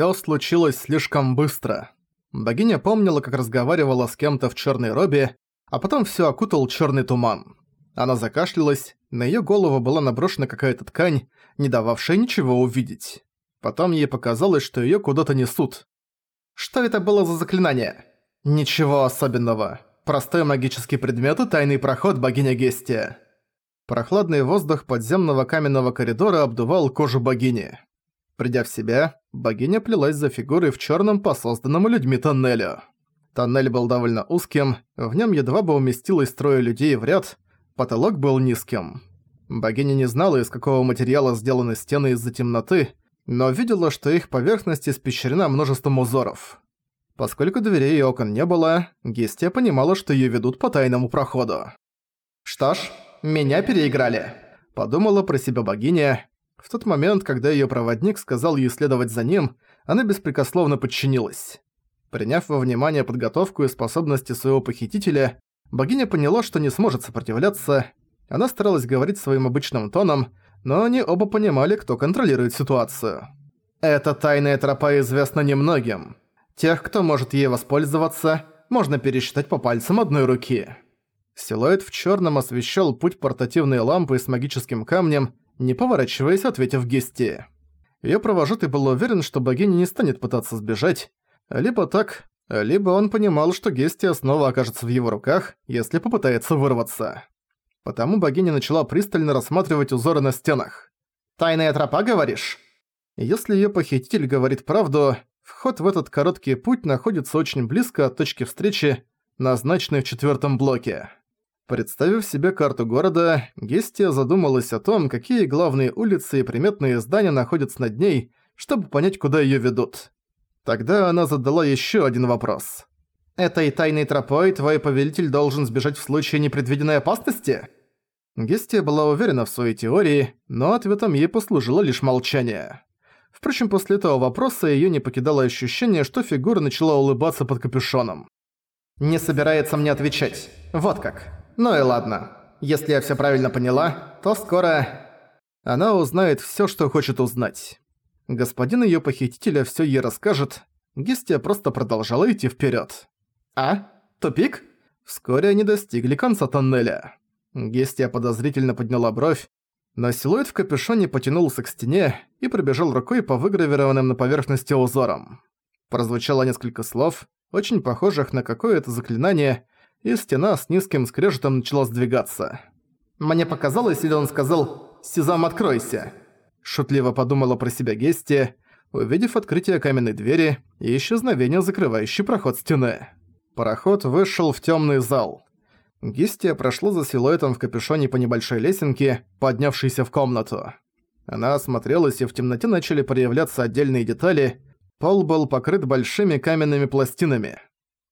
Всё случилось слишком быстро. Богиня помнила, как разговаривала с кем-то в чёрной робе, а потом всё окутал чёрный туман. Она закашлялась, на её голову была наброшена какая-то ткань, не дававшая ничего увидеть. Потом ей показалось, что её куда-то несут. Что это было за заклинание? Ничего особенного. Простой магический предмет и тайный проход богиня Гестия. Прохладный воздух подземного каменного коридора обдувал кожу богини. Придя в себя, богиня плелась за фигурой в чёрном по созданному людьми тоннелю. Тоннель был довольно узким, в нём едва бы уместилось трое людей в ряд, потолок был низким. Богиня не знала, из какого материала сделаны стены из-за темноты, но видела, что их поверхность испещрена множеством узоров. Поскольку дверей и окон не было, Гестия понимала, что её ведут по тайному проходу. «Что ж, меня переиграли», — подумала про себя богиня, в тот момент, когда её проводник сказал ей следовать за ним, она беспрекословно подчинилась. Приняв во внимание подготовку и способности своего похитителя, богиня поняла, что не сможет сопротивляться. Она старалась говорить своим обычным тоном, но они оба понимали, кто контролирует ситуацию. Эта тайная тропа известна немногим. Тех, кто может ей воспользоваться, можно пересчитать по пальцам одной руки. Силуэт в чёрном освещал путь портативной лампы с магическим камнем, не поворачиваясь, ответив Гесте. Её провожатый был уверен, что богиня не станет пытаться сбежать. Либо так, либо он понимал, что Гестия снова окажется в его руках, если попытается вырваться. Потому богиня начала пристально рассматривать узоры на стенах. «Тайная тропа, говоришь?» Если её похититель говорит правду, вход в этот короткий путь находится очень близко от точки встречи, назначенной в четвёртом блоке. Представив себе карту города, Гестия задумалась о том, какие главные улицы и приметные здания находятся над ней, чтобы понять, куда её ведут. Тогда она задала ещё один вопрос. «Этой тайной тропой твой повелитель должен сбежать в случае непредвиденной опасности?» Гестия была уверена в своей теории, но ответом ей послужило лишь молчание. Впрочем, после этого вопроса её не покидало ощущение, что фигура начала улыбаться под капюшоном. «Не собирается мне отвечать. Вот как». Ну и ладно. Если я всё правильно поняла, то скоро... Она узнает всё, что хочет узнать. Господин её похитителя всё ей расскажет. Гестия просто продолжала идти вперёд. А? Тупик? Вскоре они достигли конца тоннеля. Гестия подозрительно подняла бровь, но силуэт в капюшоне потянулся к стене и пробежал рукой по выгравированным на поверхности узорам. Прозвучало несколько слов, очень похожих на какое-то заклинание, и стена с низким скрежетом начала сдвигаться. Мне показалось, или он сказал «Сезам, откройся!» Шутливо подумала про себя Гести, увидев открытие каменной двери и исчезновение закрывающей проход стены. Пароход вышел в темный зал. Гестия прошла за силуэтом в капюшоне по небольшой лесенке, поднявшейся в комнату. Она осмотрелась, и в темноте начали проявляться отдельные детали. Пол был покрыт большими каменными пластинами.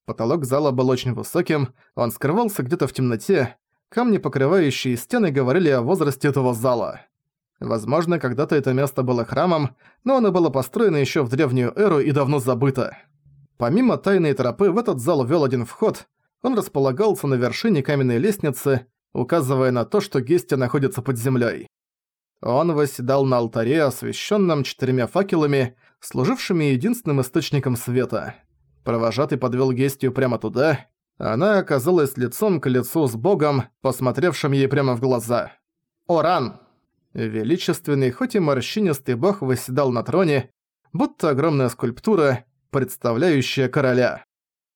Потолок зала был очень высоким, он скрывался где-то в темноте, камни, покрывающие стены, говорили о возрасте этого зала. Возможно, когда-то это место было храмом, но оно было построено еще в древнюю эру и давно забыто. Помимо тайной тропы, в этот зал вел один вход, он располагался на вершине каменной лестницы, указывая на то, что Гестия находится под землей. Он восседал на алтаре, освещенном четырьмя факелами, служившими единственным источником света. Провожатый подвел Гестию прямо туда. Она оказалась лицом к лицу с богом, посмотревшим ей прямо в глаза. «Оран!» Величественный, хоть и морщинистый бог восседал на троне, будто огромная скульптура, представляющая короля.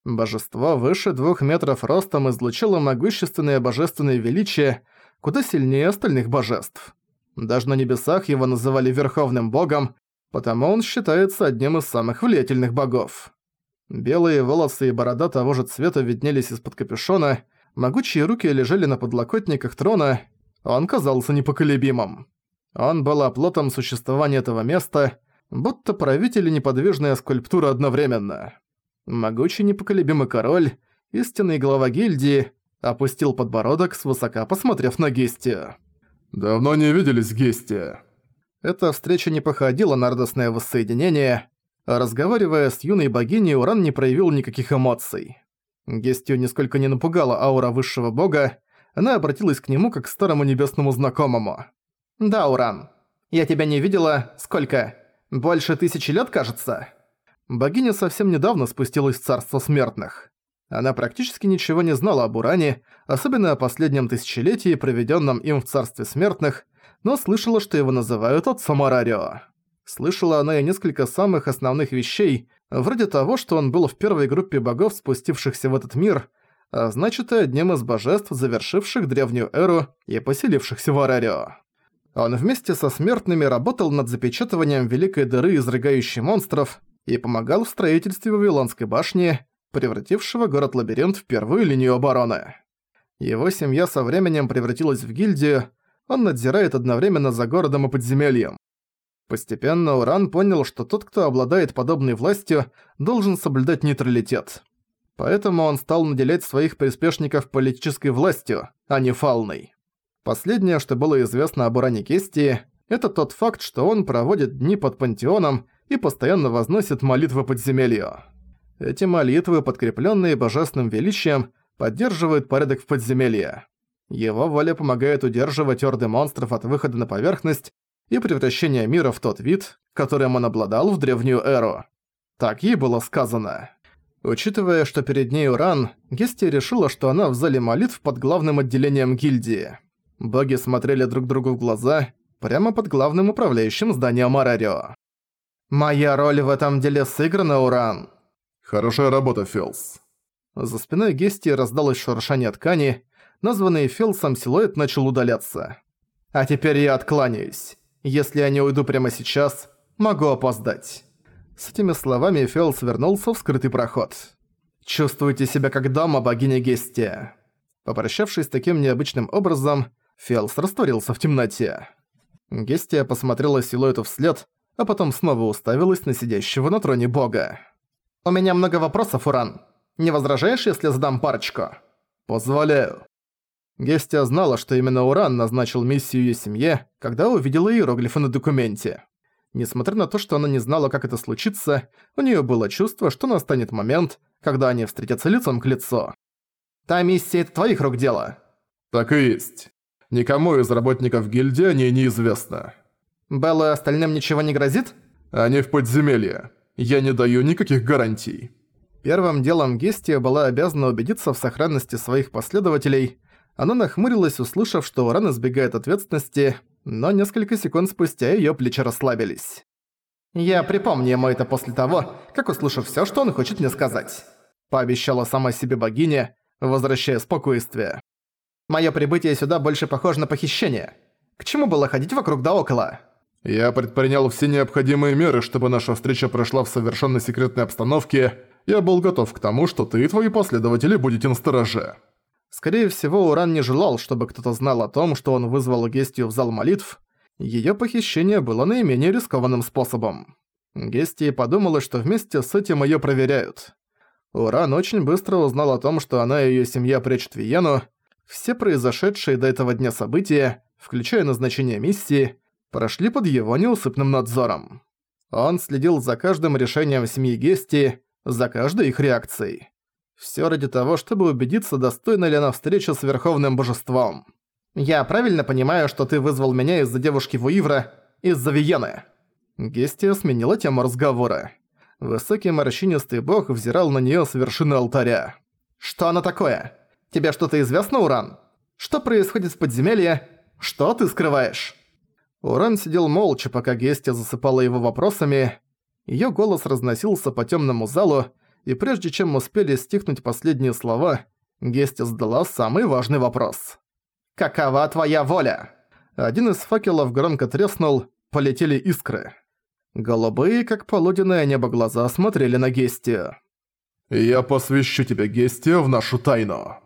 Божество выше двух метров ростом излучило могущественное божественное величие, куда сильнее остальных божеств. Даже на небесах его называли Верховным Богом, потому он считается одним из самых влиятельных богов. Белые волосы и борода того же цвета виднелись из-под капюшона, могучие руки лежали на подлокотниках трона, он казался непоколебимым. Он был оплотом существования этого места, будто правитель и неподвижная скульптура одновременно. Могучий непоколебимый король, истинный глава гильдии, опустил подбородок, свысока посмотрев на Гестию. «Давно не виделись, Гестия». Эта встреча не походила на радостное воссоединение, Разговаривая с юной богиней, Уран не проявил никаких эмоций. Гестию нисколько не напугала аура высшего бога, она обратилась к нему как к старому небесному знакомому. «Да, Уран, я тебя не видела... сколько? Больше тысячи лет, кажется?» Богиня совсем недавно спустилась в царство смертных. Она практически ничего не знала об Уране, особенно о последнем тысячелетии, проведенном им в царстве смертных, но слышала, что его называют отцом Арарио. Слышала она и несколько самых основных вещей, вроде того, что он был в первой группе богов, спустившихся в этот мир, а значит и одним из божеств, завершивших древнюю эру и поселившихся в Арарио. Он вместе со смертными работал над запечатыванием великой дыры, изрыгающей монстров, и помогал в строительстве Вавилонской башни, превратившего город-лабиринт в первую линию обороны. Его семья со временем превратилась в гильдию, он надзирает одновременно за городом и подземельем. Постепенно Уран понял, что тот, кто обладает подобной властью, должен соблюдать нейтралитет. Поэтому он стал наделять своих приспешников политической властью, а не фауной. Последнее, что было известно об Уране Кестии, это тот факт, что он проводит дни под пантеоном и постоянно возносит молитвы подземелью. Эти молитвы, подкрепленные божественным величием, поддерживают порядок в подземелье. Его воля помогает удерживать орды монстров от выхода на поверхность и превращения мира в тот вид, которым он обладал в древнюю эру. Так ей было сказано. Учитывая, что перед ней Уран, Гестия решила, что она в зале молитв под главным отделением гильдии. Боги смотрели друг другу в глаза, прямо под главным управляющим зданием Арарио. «Моя роль в этом деле сыграна, Уран!» «Хорошая работа, Филс». За спиной Гестии раздалось шуршание ткани, названный Филсом силуэт начал удаляться. «А теперь я откланяюсь. Если я не уйду прямо сейчас, могу опоздать». С этими словами Фелс вернулся в скрытый проход. «Чувствуйте себя как дама, богиня Гестия». Попрощавшись таким необычным образом, Фелс растворился в темноте. Гестия посмотрела силуэту вслед, а потом снова уставилась на сидящего на троне бога. «У меня много вопросов, Уран. Не возражаешь, если задам парочку?» «Позволяю». Гестия знала, что именно Уран назначил миссию ее семье, когда увидела иероглифы на документе. Несмотря на то, что она не знала, как это случится, у нее было чувство, что настанет момент, когда они встретятся лицом к лицу. «Та миссия — это твоих рук дело». «Так и есть. Никому из работников гильдии о ней неизвестно». Белла и остальным ничего не грозит? Они в подземелье. Я не даю никаких гарантий. Первым делом Гестия была обязана убедиться в сохранности своих последователей. Она нахмурилась, услышав, что Уран избегает ответственности, но несколько секунд спустя её плечи расслабились. «Я припомню ему это после того, как услышу всё, что он хочет мне сказать», пообещала сама себе богиня, возвращая спокойствие. «Моё прибытие сюда больше похоже на похищение. К чему было ходить вокруг да около?» Я предпринял все необходимые меры, чтобы наша встреча прошла в совершенно секретной обстановке. Я был готов к тому, что ты и твои последователи будете на стороже. Скорее всего, Уран не желал, чтобы кто-то знал о том, что он вызвал Гестию в зал молитв. Её похищение было наименее рискованным способом. Гестия подумала, что вместе с этим её проверяют. Уран очень быстро узнал о том, что она и её семья прячут Виену. Все произошедшие до этого дня события, включая назначение миссии, прошли под его неусыпным надзором. Он следил за каждым решением семьи Гести, за каждой их реакцией. Всё ради того, чтобы убедиться, достойна ли она встречи с Верховным Божеством. «Я правильно понимаю, что ты вызвал меня из-за девушки Вуивра, из-за Виены?» Гестия сменила тему разговора. Высокий морщинистый бог взирал на неё с вершины алтаря. «Что она такое? Тебе что-то известно, Уран? Что происходит в подземелье? Что ты скрываешь?» Уран сидел молча, пока Гестия засыпала его вопросами. Её голос разносился по тёмному залу, и прежде чем успели стихнуть последние слова, Гестия задала самый важный вопрос. «Какова твоя воля?» Один из факелов громко треснул, полетели искры. Голубые, как полуденное небо глаза, смотрели на Гестию. «Я посвящу тебя, Гестия, в нашу тайну».